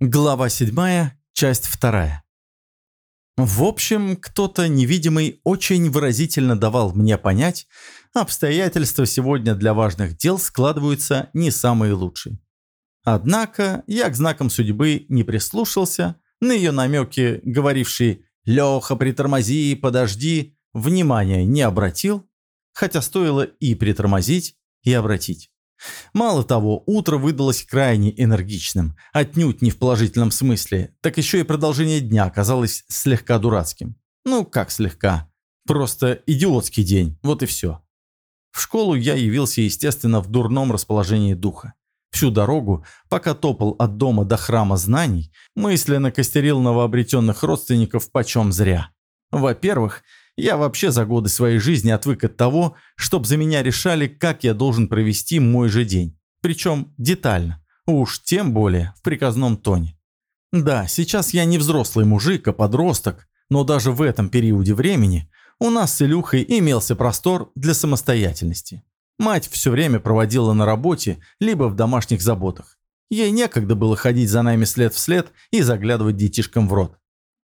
Глава 7, часть 2. В общем, кто-то невидимый очень выразительно давал мне понять, обстоятельства сегодня для важных дел складываются не самые лучшие. Однако я к знакам судьбы не прислушался, на ее намеки, говорившие «Леха, притормози, подожди», внимания не обратил, хотя стоило и притормозить, и обратить. Мало того, утро выдалось крайне энергичным, отнюдь не в положительном смысле, так еще и продолжение дня оказалось слегка дурацким. Ну, как слегка. Просто идиотский день, вот и все. В школу я явился, естественно, в дурном расположении духа. Всю дорогу, пока топал от дома до храма знаний, мысленно костерил новообретенных родственников почем зря. Во-первых, я вообще за годы своей жизни отвык от того, чтобы за меня решали, как я должен провести мой же день. Причем детально. Уж тем более в приказном тоне. Да, сейчас я не взрослый мужик, а подросток, но даже в этом периоде времени у нас с Илюхой имелся простор для самостоятельности. Мать все время проводила на работе, либо в домашних заботах. Ей некогда было ходить за нами след в след и заглядывать детишкам в рот.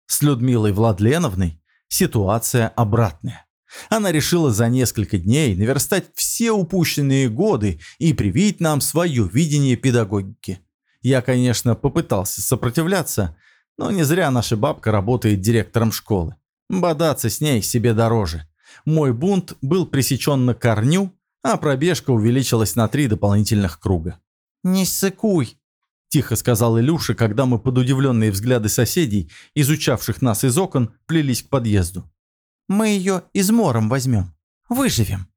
С Людмилой Владленовной ситуация обратная. Она решила за несколько дней наверстать все упущенные годы и привить нам свое видение педагогики. Я, конечно, попытался сопротивляться, но не зря наша бабка работает директором школы. Бодаться с ней себе дороже. Мой бунт был пресечен на корню, а пробежка увеличилась на три дополнительных круга. «Не ссыкуй», – тихо сказал Илюша, когда мы под удивленные взгляды соседей, изучавших нас из окон, плелись к подъезду. «Мы ее измором возьмем. Выживем».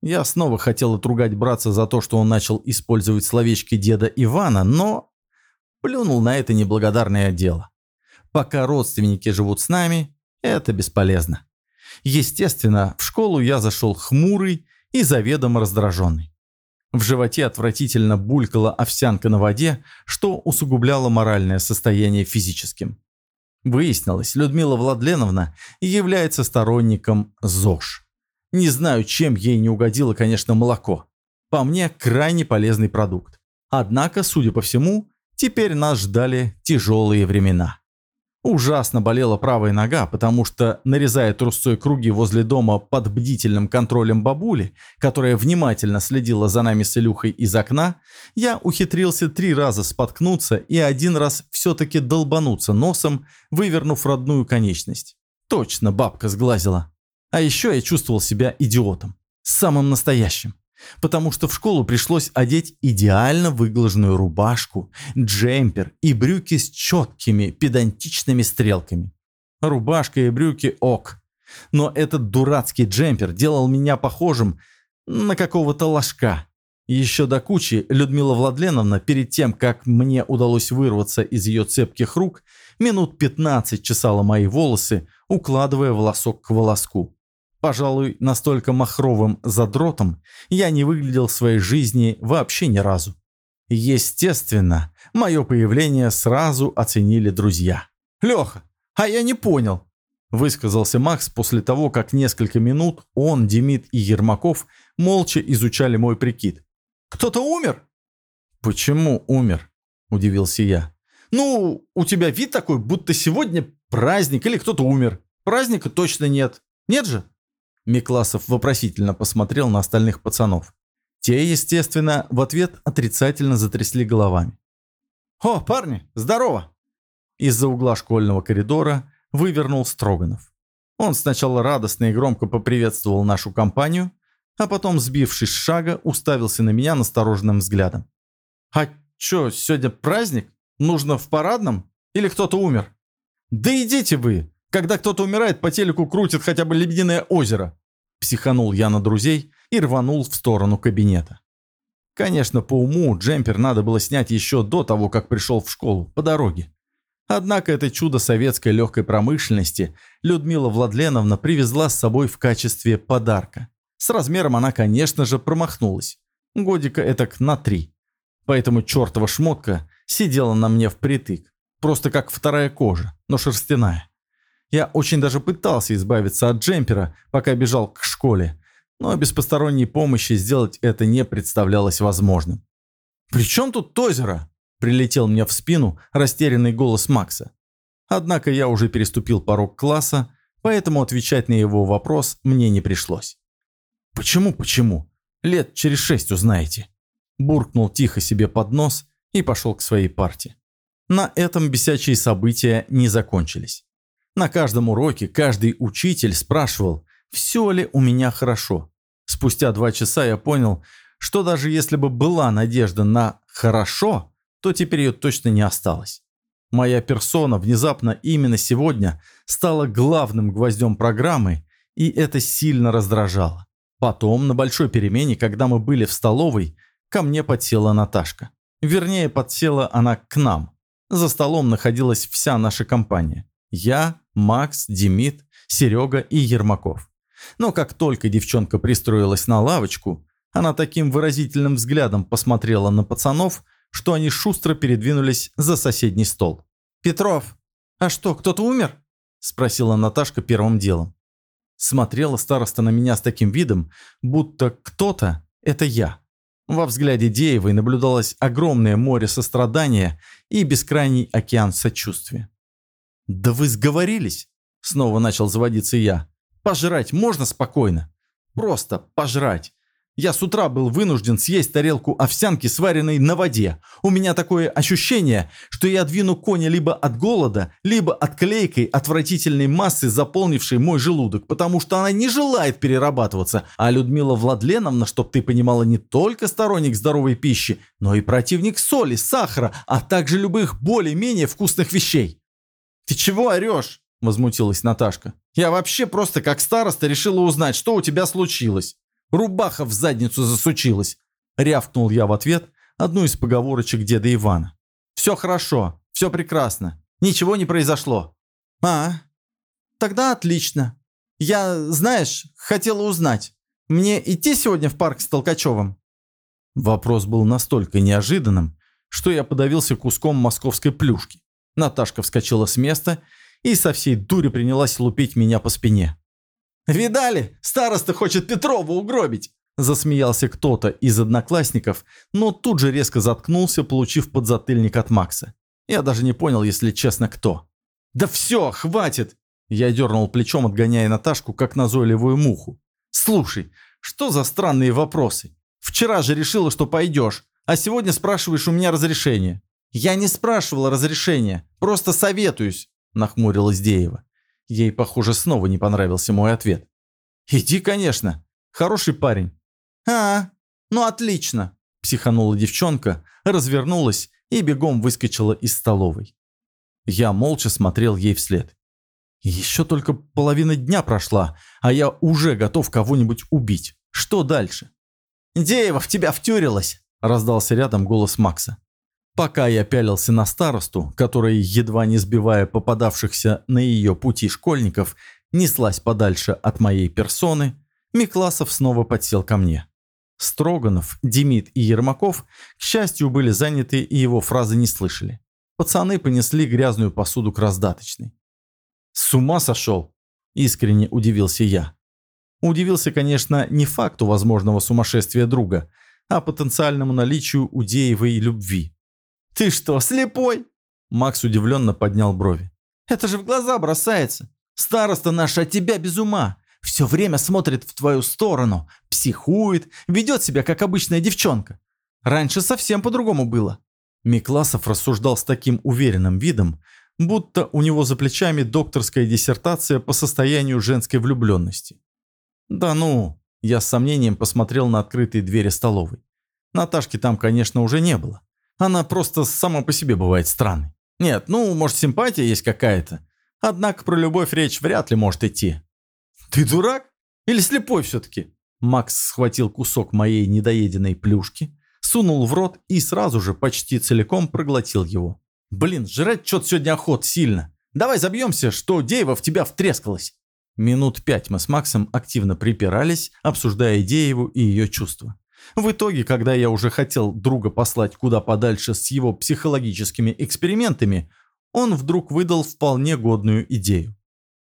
Я снова хотел отругать братца за то, что он начал использовать словечки деда Ивана, но плюнул на это неблагодарное дело. Пока родственники живут с нами, это бесполезно. Естественно, в школу я зашел хмурый и заведомо раздраженный. В животе отвратительно булькала овсянка на воде, что усугубляло моральное состояние физическим. Выяснилось, Людмила Владленовна является сторонником ЗОЖ. Не знаю, чем ей не угодило, конечно, молоко. По мне, крайне полезный продукт. Однако, судя по всему, теперь нас ждали тяжелые времена. Ужасно болела правая нога, потому что, нарезая трусцой круги возле дома под бдительным контролем бабули, которая внимательно следила за нами с Илюхой из окна, я ухитрился три раза споткнуться и один раз все-таки долбануться носом, вывернув родную конечность. Точно бабка сглазила. А еще я чувствовал себя идиотом. Самым настоящим потому что в школу пришлось одеть идеально выглаженную рубашку, джемпер и брюки с четкими педантичными стрелками. Рубашка и брюки ок. Но этот дурацкий джемпер делал меня похожим на какого-то ложка. Еще до кучи Людмила Владленовна, перед тем, как мне удалось вырваться из ее цепких рук, минут 15 чесала мои волосы, укладывая волосок к волоску. Пожалуй, настолько махровым задротом я не выглядел в своей жизни вообще ни разу. Естественно, мое появление сразу оценили друзья. «Леха, а я не понял», – высказался Макс после того, как несколько минут он, Демид и Ермаков молча изучали мой прикид. «Кто-то умер?» «Почему умер?» – удивился я. «Ну, у тебя вид такой, будто сегодня праздник или кто-то умер. Праздника точно нет. Нет же?» Микласов вопросительно посмотрел на остальных пацанов. Те, естественно, в ответ отрицательно затрясли головами. «О, парни, здорово!» Из-за угла школьного коридора вывернул Строганов. Он сначала радостно и громко поприветствовал нашу компанию, а потом, сбившись с шага, уставился на меня настороженным взглядом. «А чё, сегодня праздник? Нужно в парадном? Или кто-то умер?» «Да идите вы! Когда кто-то умирает, по телеку крутит хотя бы «Лебединое озеро». Психанул я на друзей и рванул в сторону кабинета. Конечно, по уму джемпер надо было снять еще до того, как пришел в школу, по дороге. Однако это чудо советской легкой промышленности Людмила Владленовна привезла с собой в качестве подарка. С размером она, конечно же, промахнулась. Годика этак на три. Поэтому чертова шмотка сидела на мне впритык. Просто как вторая кожа, но шерстяная. Я очень даже пытался избавиться от джемпера, пока бежал к школе, но без посторонней помощи сделать это не представлялось возможным. «При чем тут озеро?» Прилетел мне в спину растерянный голос Макса. Однако я уже переступил порог класса, поэтому отвечать на его вопрос мне не пришлось. «Почему, почему? Лет через шесть узнаете». Буркнул тихо себе под нос и пошел к своей парте. На этом бесячие события не закончились. На каждом уроке каждый учитель спрашивал, все ли у меня хорошо. Спустя два часа я понял, что даже если бы была надежда на «хорошо», то теперь ее точно не осталось. Моя персона внезапно именно сегодня стала главным гвоздем программы, и это сильно раздражало. Потом, на большой перемене, когда мы были в столовой, ко мне подсела Наташка. Вернее, подсела она к нам. За столом находилась вся наша компания. Я, Макс, Демид, Серега и Ермаков. Но как только девчонка пристроилась на лавочку, она таким выразительным взглядом посмотрела на пацанов, что они шустро передвинулись за соседний стол. «Петров, а что, кто-то умер?» – спросила Наташка первым делом. Смотрела староста на меня с таким видом, будто кто-то – это я. Во взгляде Деевой наблюдалось огромное море сострадания и бескрайний океан сочувствия. «Да вы сговорились?» – снова начал заводиться я. «Пожрать можно спокойно? Просто пожрать. Я с утра был вынужден съесть тарелку овсянки, сваренной на воде. У меня такое ощущение, что я двину коня либо от голода, либо от клейкой отвратительной массы, заполнившей мой желудок, потому что она не желает перерабатываться. А Людмила Владленовна, чтоб ты понимала, не только сторонник здоровой пищи, но и противник соли, сахара, а также любых более-менее вкусных вещей. «Ты чего орешь?» – возмутилась Наташка. «Я вообще просто как староста решила узнать, что у тебя случилось». Рубаха в задницу засучилась!» Рявкнул я в ответ одну из поговорочек деда Ивана. «Все хорошо, все прекрасно, ничего не произошло». «А, тогда отлично. Я, знаешь, хотела узнать, мне идти сегодня в парк с Толкачевым?» Вопрос был настолько неожиданным, что я подавился куском московской плюшки. Наташка вскочила с места и со всей дури принялась лупить меня по спине. «Видали? Староста хочет Петрова угробить!» Засмеялся кто-то из одноклассников, но тут же резко заткнулся, получив подзатыльник от Макса. Я даже не понял, если честно, кто. «Да все, хватит!» Я дернул плечом, отгоняя Наташку, как назойливую муху. «Слушай, что за странные вопросы? Вчера же решила, что пойдешь, а сегодня спрашиваешь у меня разрешение». «Я не спрашивала разрешения, просто советуюсь», – нахмурилась Деева. Ей, похоже, снова не понравился мой ответ. «Иди, конечно. Хороший парень». «А, ну отлично», – психанула девчонка, развернулась и бегом выскочила из столовой. Я молча смотрел ей вслед. Еще только половина дня прошла, а я уже готов кого-нибудь убить. Что дальше? «Деева в тебя втюрилась!» – раздался рядом голос Макса. Пока я пялился на старосту, которая, едва не сбивая попадавшихся на ее пути школьников, неслась подальше от моей персоны, Микласов снова подсел ко мне. Строганов, Демид и Ермаков, к счастью, были заняты и его фразы не слышали. Пацаны понесли грязную посуду к раздаточной. «С ума сошел!» – искренне удивился я. Удивился, конечно, не факту возможного сумасшествия друга, а потенциальному наличию у Деевой любви. «Ты что, слепой?» Макс удивленно поднял брови. «Это же в глаза бросается. Староста наша от тебя без ума. Все время смотрит в твою сторону, психует, ведет себя как обычная девчонка. Раньше совсем по-другому было». Микласов рассуждал с таким уверенным видом, будто у него за плечами докторская диссертация по состоянию женской влюбленности. «Да ну!» Я с сомнением посмотрел на открытые двери столовой. Наташки там, конечно, уже не было. Она просто сама по себе бывает странной. Нет, ну, может, симпатия есть какая-то. Однако про любовь речь вряд ли может идти. Ты дурак? Или слепой все-таки? Макс схватил кусок моей недоеденной плюшки, сунул в рот и сразу же почти целиком проглотил его. Блин, жрать что-то сегодня охот сильно. Давай забьемся, что Деева в тебя втрескалась. Минут пять мы с Максом активно припирались, обсуждая Дееву и ее чувства. В итоге, когда я уже хотел друга послать куда подальше с его психологическими экспериментами, он вдруг выдал вполне годную идею.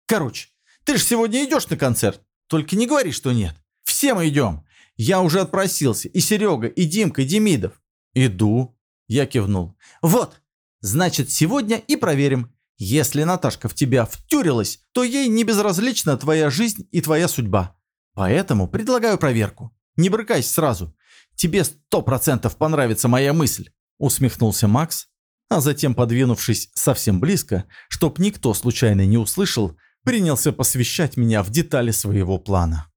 «Короче, ты же сегодня идешь на концерт, только не говори, что нет. Все мы идем. Я уже отпросился, и Серега, и Димка, и Демидов». «Иду». Я кивнул. «Вот, значит, сегодня и проверим. Если Наташка в тебя втюрилась, то ей не безразлична твоя жизнь и твоя судьба. Поэтому предлагаю проверку. Не брыкайся сразу. Тебе сто процентов понравится моя мысль», усмехнулся Макс, а затем, подвинувшись совсем близко, чтоб никто случайно не услышал, принялся посвящать меня в детали своего плана.